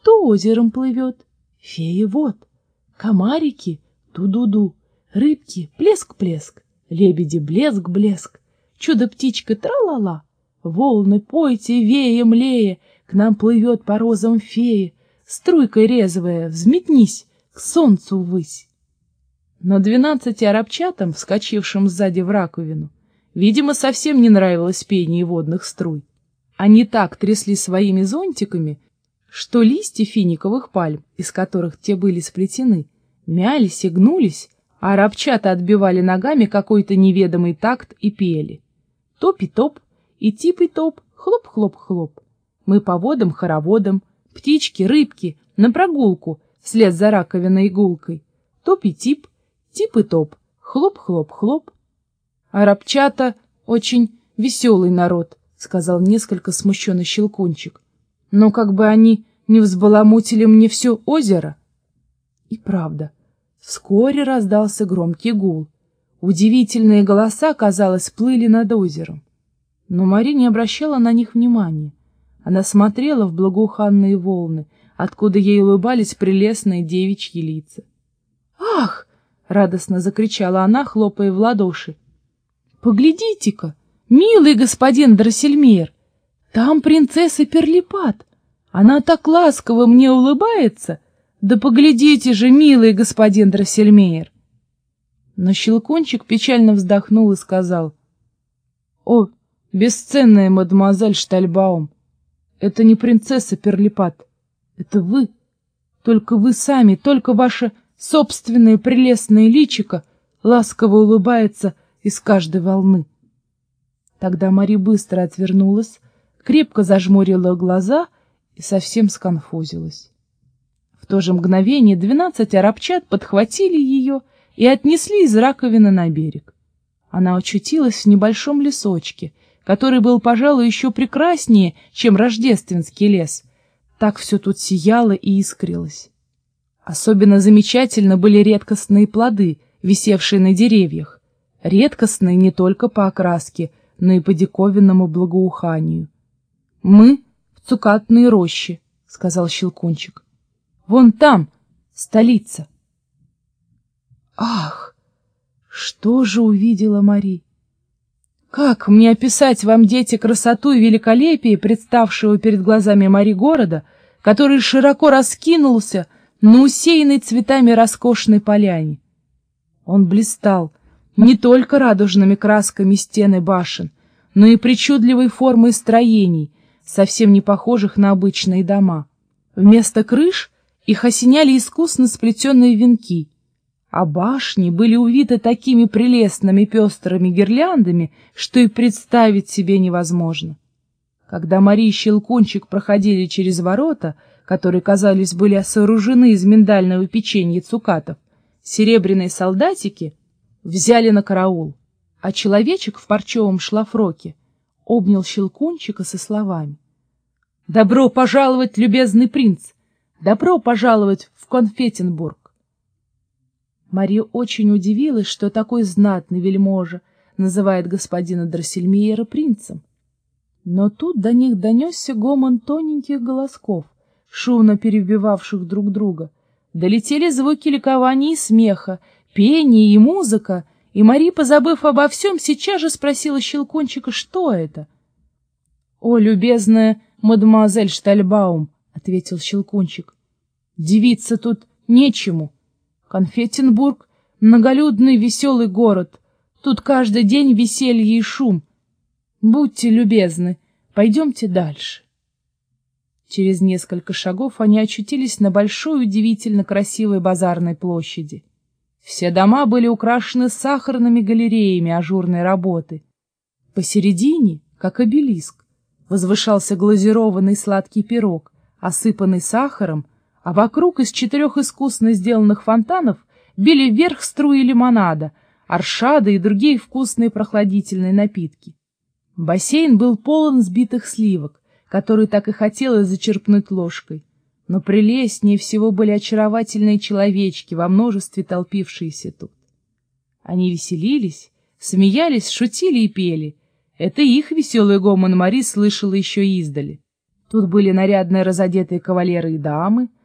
Кто озером плывет? Феи вот. Комарики — ду-ду-ду. Рыбки — плеск-плеск. Лебеди — блеск-блеск. Чудо-птичка — тра-ла-ла. Волны, пойте, вея, млея, К нам плывет по розам фея, Струйкой резвая, взметнись К солнцу ввысь. Но двенадцати арабчатам, вскочившим сзади в раковину, видимо, совсем не нравилось пение водных струй. Они так трясли своими зонтиками, что листья финиковых пальм, из которых те были сплетены, мялись и гнулись, а арабчата отбивали ногами какой-то неведомый такт и пели. Топ-и-топ, и тип-и-топ, хлоп-хлоп-хлоп. Мы по водам хороводом, птички, рыбки, на прогулку, вслед за раковиной и гулкой. Топ-и-тип, тип-и-топ, хлоп-хлоп-хлоп. Арабчата очень веселый народ, сказал несколько смущенный щелкунчик. Но как бы они не взбаламутили мне все озеро. И правда, вскоре раздался громкий гул. Удивительные голоса, казалось, плыли над озером. Но Мари не обращала на них внимания. Она смотрела в благоуханные волны, откуда ей улыбались прелестные девичьи лица. «Ах!» — радостно закричала она, хлопая в ладоши. «Поглядите-ка, милый господин Дроссельмейр, там принцесса Перлипат. Она так ласково мне улыбается. Да поглядите же, милый господин Дроссельмейр!» Но Щелкунчик печально вздохнул и сказал, «О, бесценная мадемуазель Штальбаум, это не принцесса Перлипат, это вы, только вы сами, только ваше собственное прелестное личико ласково улыбается из каждой волны». Тогда Мари быстро отвернулась, крепко зажмурила глаза и совсем сконфузилась. В то же мгновение двенадцать арабчат подхватили ее и отнесли из раковины на берег. Она очутилась в небольшом лесочке, который был, пожалуй, еще прекраснее, чем рождественский лес. Так все тут сияло и искрилось. Особенно замечательно были редкостные плоды, висевшие на деревьях. Редкостные не только по окраске, но и по диковинному благоуханию. «Мы в цукатной роще», — сказал Щелкунчик. «Вон там столица». Ах, что же увидела Мари? Как мне описать вам, дети, красоту и великолепие представшего перед глазами Мари города, который широко раскинулся на усеянной цветами роскошной поляне? Он блистал не только радужными красками стены башен, но и причудливой формой строений, совсем не похожих на обычные дома. Вместо крыш их осеняли искусно сплетенные венки — а башни были увиты такими прелестными пестрыми гирляндами, что и представить себе невозможно. Когда Мария и Щелкунчик проходили через ворота, которые, казались, были сооружены из миндального печенья цукатов, серебряные солдатики взяли на караул, а человечек в парчевом шлафроке обнял Щелкунчика со словами. «Добро пожаловать, любезный принц! Добро пожаловать в Конфетенбург!» Мария очень удивилась, что такой знатный вельможа называет господина Дроссельмейера принцем. Но тут до них донесся гомон тоненьких голосков, шумно перебивавших друг друга. Долетели звуки ликования и смеха, пение и музыка, и Мария, позабыв обо всем, сейчас же спросила Щелкунчика, что это. — О, любезная мадемуазель Штальбаум, — ответил Щелкунчик, — девиться тут нечему. — Конфетенбург — многолюдный веселый город. Тут каждый день веселье и шум. Будьте любезны, пойдемте дальше. Через несколько шагов они очутились на большой, удивительно красивой базарной площади. Все дома были украшены сахарными галереями ажурной работы. Посередине, как обелиск, возвышался глазированный сладкий пирог, осыпанный сахаром, а вокруг из четырех искусно сделанных фонтанов били вверх струи лимонада, аршада и другие вкусные прохладительные напитки. Бассейн был полон сбитых сливок, которые так и хотелось зачерпнуть ложкой. Но прелестнее всего были очаровательные человечки во множестве толпившиеся тут. Они веселились, смеялись, шутили и пели. Это их веселый гомон Мари слышала еще издали. Тут были нарядные разодетые кавалеры и дамы,